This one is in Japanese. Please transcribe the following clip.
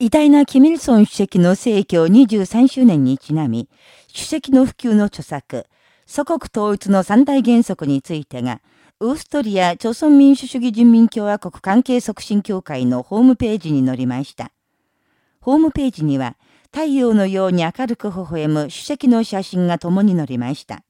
偉大なキミルソン主席の逝去23周年にちなみ、主席の普及の著作、祖国統一の三大原則についてが、ウーストリア朝鮮民主主義人民共和国関係促進協会のホームページに載りました。ホームページには、太陽のように明るく微笑む主席の写真が共に載りました。